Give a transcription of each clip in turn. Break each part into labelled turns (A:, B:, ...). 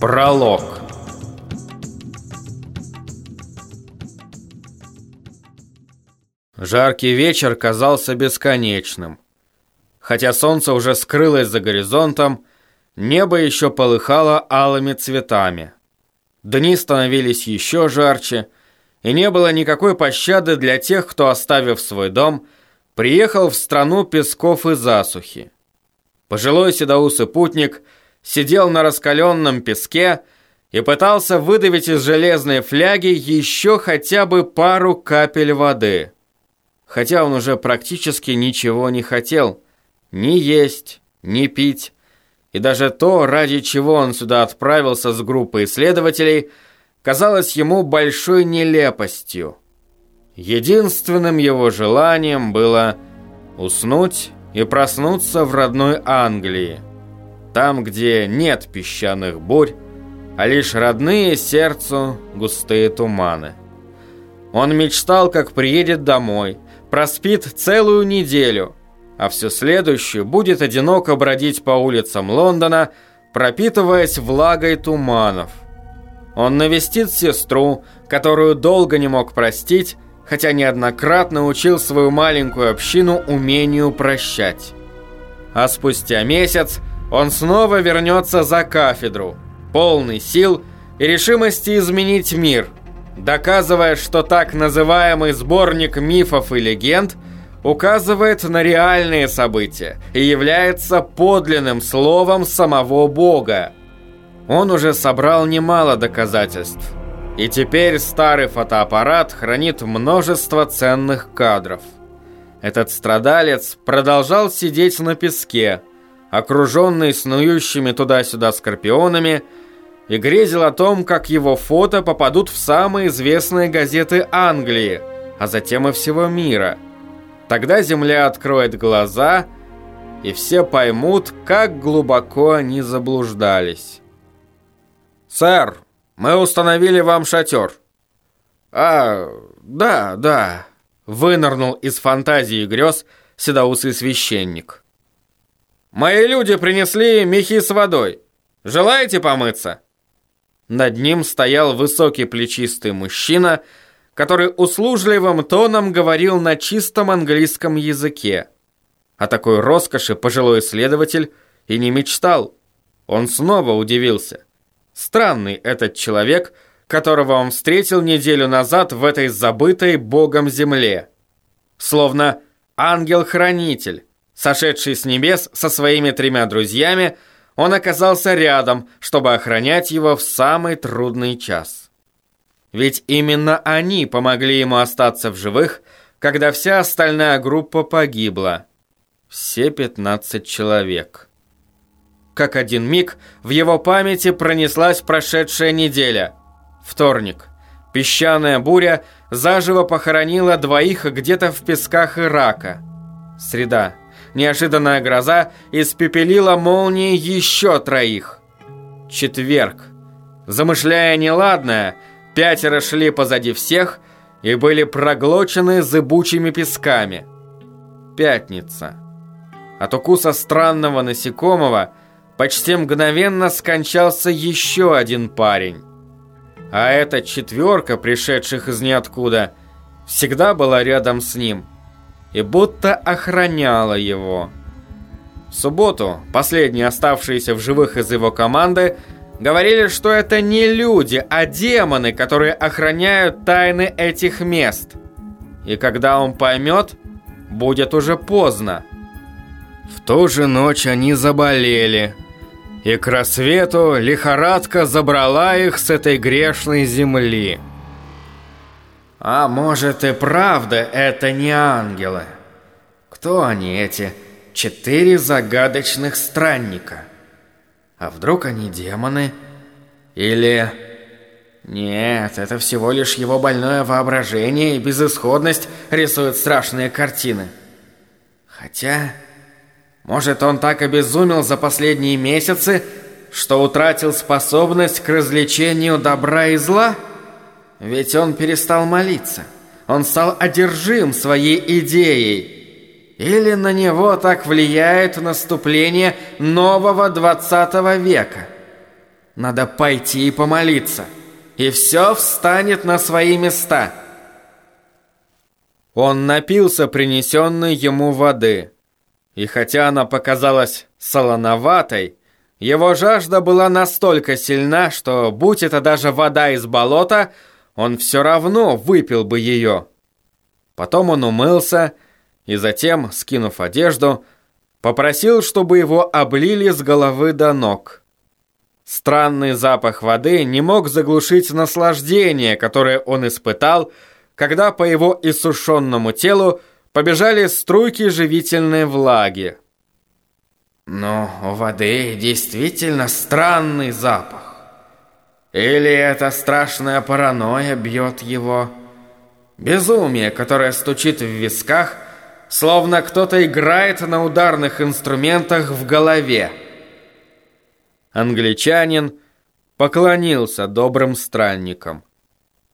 A: Пролог Жаркий вечер казался бесконечным. Хотя солнце уже скрылось за горизонтом, небо еще полыхало алыми цветами. Дни становились еще жарче, и не было никакой пощады для тех, кто, оставив свой дом, приехал в страну песков и засухи. Пожилой седоусый путник сидел на раскаленном песке и пытался выдавить из железной фляги еще хотя бы пару капель воды. Хотя он уже практически ничего не хотел. Ни есть, ни пить. И даже то, ради чего он сюда отправился с группой исследователей, казалось ему большой нелепостью. Единственным его желанием было уснуть и проснуться в родной Англии, там, где нет песчаных бурь, а лишь родные сердцу густые туманы. Он мечтал, как приедет домой, проспит целую неделю, а всю следующую будет одиноко бродить по улицам Лондона, пропитываясь влагой туманов. Он навестит сестру, которую долго не мог простить, хотя неоднократно учил свою маленькую общину умению прощать. А спустя месяц он снова вернется за кафедру, полный сил и решимости изменить мир, доказывая, что так называемый сборник мифов и легенд указывает на реальные события и является подлинным словом самого Бога. Он уже собрал немало доказательств – и теперь старый фотоаппарат хранит множество ценных кадров. Этот страдалец продолжал сидеть на песке, окруженный снующими туда-сюда скорпионами, и грезил о том, как его фото попадут в самые известные газеты Англии, а затем и всего мира. Тогда Земля откроет глаза, и все поймут, как глубоко они заблуждались. «Сэр!» Мы установили вам шатер». «А, да, да», — вынырнул из фантазии грез седоусый священник. «Мои люди принесли мехи с водой. Желаете помыться?» Над ним стоял высокий плечистый мужчина, который услужливым тоном говорил на чистом английском языке. О такой роскоши пожилой исследователь и не мечтал. Он снова удивился. Странный этот человек, которого он встретил неделю назад в этой забытой богом земле. Словно ангел-хранитель, сошедший с небес со своими тремя друзьями, он оказался рядом, чтобы охранять его в самый трудный час. Ведь именно они помогли ему остаться в живых, когда вся остальная группа погибла. Все 15 человек как один миг, в его памяти пронеслась прошедшая неделя. Вторник. Песчаная буря заживо похоронила двоих где-то в песках Ирака. Среда. Неожиданная гроза испепелила молнией еще троих. Четверг. Замышляя неладное, пятеро шли позади всех и были проглочены зыбучими песками. Пятница. От укуса странного насекомого почти мгновенно скончался еще один парень. А эта четверка, пришедших из ниоткуда, всегда была рядом с ним и будто охраняла его. В субботу последние оставшиеся в живых из его команды говорили, что это не люди, а демоны, которые охраняют тайны этих мест. И когда он поймет, будет уже поздно. В ту же ночь они заболели – и к рассвету лихорадка забрала их с этой грешной земли. А может и правда это не ангелы? Кто они, эти четыре загадочных странника? А вдруг они демоны? Или... Нет, это всего лишь его больное воображение и безысходность рисуют страшные картины. Хотя... Может, он так обезумел за последние месяцы, что утратил способность к развлечению добра и зла? Ведь он перестал молиться. Он стал одержим своей идеей. Или на него так влияет наступление нового 20 века? Надо пойти и помолиться, и все встанет на свои места. Он напился принесенной ему воды, и хотя она показалась солоноватой, его жажда была настолько сильна, что, будь это даже вода из болота, он все равно выпил бы ее. Потом он умылся и затем, скинув одежду, попросил, чтобы его облили с головы до ног. Странный запах воды не мог заглушить наслаждение, которое он испытал, когда по его иссушенному телу побежали струйки живительной влаги. Но у воды действительно странный запах. Или эта страшная паранойя бьет его? Безумие, которое стучит в висках, словно кто-то играет на ударных инструментах в голове. Англичанин поклонился добрым странникам.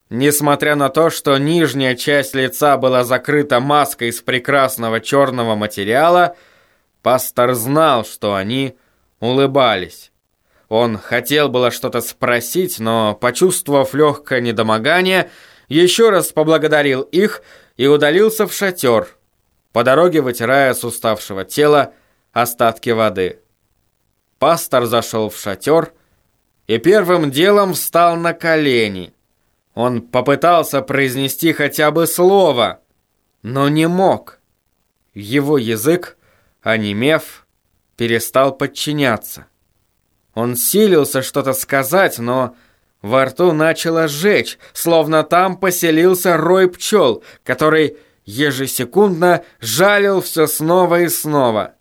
A: Несмотря на то, что нижняя часть лица была закрыта маской из прекрасного черного материала, пастор знал, что они улыбались. Он хотел было что-то спросить, но, почувствовав легкое недомогание, еще раз поблагодарил их и удалился в шатер, по дороге вытирая с уставшего тела остатки воды. Пастор зашел в шатер и первым делом встал на колени. Он попытался произнести хотя бы слово, но не мог. Его язык, онемев, перестал подчиняться. Он силился что-то сказать, но во рту начало жечь, словно там поселился рой пчел, который ежесекундно жалил все снова и снова.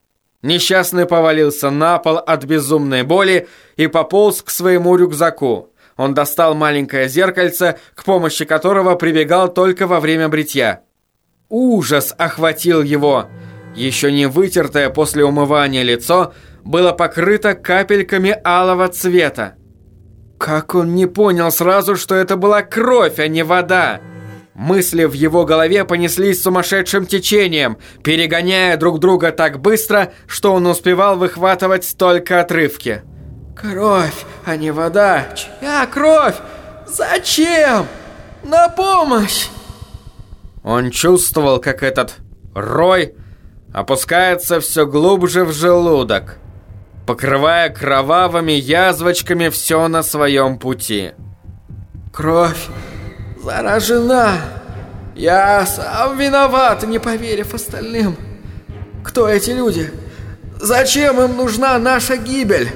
A: Несчастный повалился на пол от безумной боли и пополз к своему рюкзаку. Он достал маленькое зеркальце, к помощи которого прибегал только во время бритья. Ужас охватил его. Еще не вытертое после умывания лицо было покрыто капельками алого цвета. Как он не понял сразу, что это была кровь, а не вода? Мысли в его голове понеслись сумасшедшим течением, перегоняя друг друга так быстро, что он успевал выхватывать только отрывки. «Кровь, а не вода! Чья кровь? Зачем? На помощь!» Он чувствовал, как этот рой опускается все глубже в желудок покрывая кровавыми язвочками все на своем пути. «Кровь заражена! Я сам виноват, не поверив остальным. Кто эти люди? Зачем им нужна наша гибель?»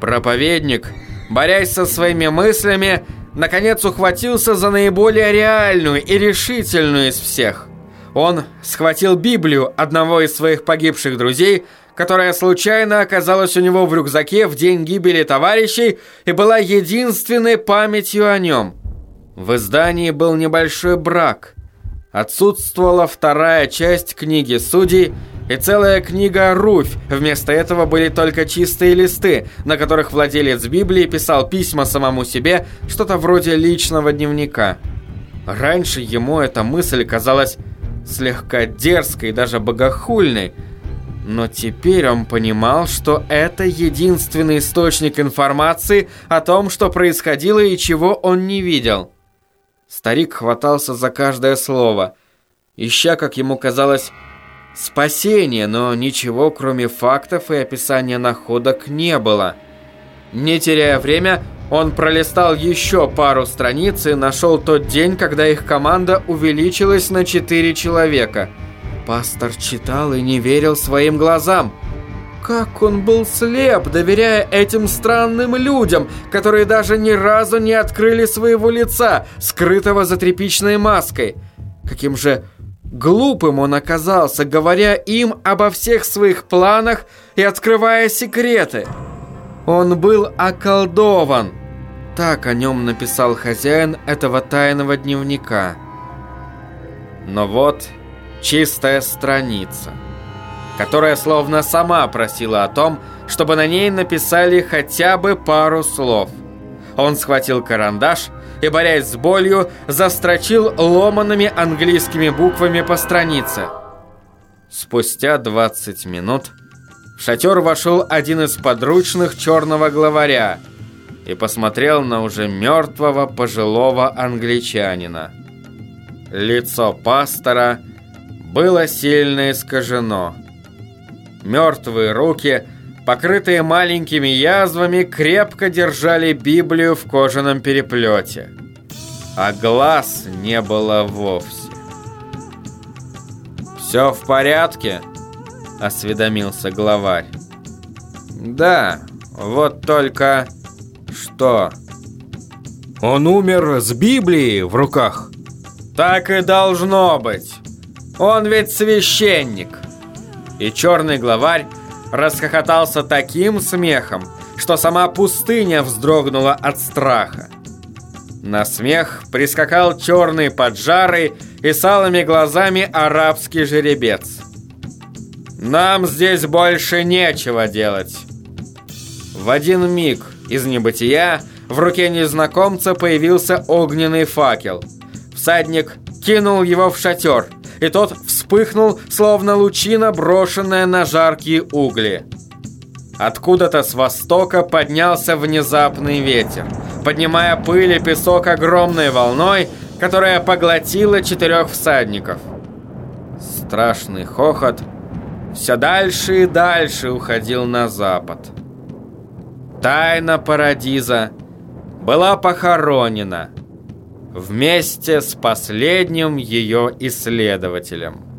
A: Проповедник, борясь со своими мыслями, наконец ухватился за наиболее реальную и решительную из всех. Он схватил Библию одного из своих погибших друзей – которая случайно оказалась у него в рюкзаке в день гибели товарищей и была единственной памятью о нем. В издании был небольшой брак. Отсутствовала вторая часть книги судей и целая книга «Руфь». Вместо этого были только чистые листы, на которых владелец Библии писал письма самому себе, что-то вроде личного дневника. Раньше ему эта мысль казалась слегка дерзкой, даже богохульной – но теперь он понимал, что это единственный источник информации о том, что происходило и чего он не видел. Старик хватался за каждое слово, ища, как ему казалось, спасение, но ничего, кроме фактов и описания находок, не было. Не теряя время, он пролистал еще пару страниц и нашел тот день, когда их команда увеличилась на четыре человека – Пастор читал и не верил своим глазам. Как он был слеп, доверяя этим странным людям, которые даже ни разу не открыли своего лица, скрытого за тряпичной маской. Каким же глупым он оказался, говоря им обо всех своих планах и открывая секреты. Он был околдован. Так о нем написал хозяин этого тайного дневника. Но вот чистая страница, которая словно сама просила о том, чтобы на ней написали хотя бы пару слов. Он схватил карандаш и, борясь с болью, застрочил ломанными английскими буквами по странице. Спустя 20 минут в шатер вошел один из подручных черного главаря, и посмотрел на уже мертвого пожилого англичанина. Лицо пастора было сильно искажено. Мертвые руки, покрытые маленькими язвами, крепко держали Библию в кожаном переплете. А глаз не было вовсе. «Все в порядке?» – осведомился главарь. «Да, вот только...» «Что?»
B: «Он умер с Библией в руках».
A: «Так и должно быть. Он ведь священник». И черный главарь расхохотался таким смехом, что сама пустыня вздрогнула от страха. На смех прискакал черный поджарый и с алыми глазами арабский жеребец. «Нам здесь больше нечего делать». В один миг из небытия в руке незнакомца появился огненный факел. Всадник кинул его в шатер – и тот вспыхнул, словно лучина, брошенная на жаркие угли. Откуда-то с востока поднялся внезапный ветер, поднимая пыль и песок огромной волной, которая поглотила четырех всадников. Страшный хохот все дальше и дальше уходил на запад. Тайна Парадиза была похоронена – вместе с последним ее исследователем.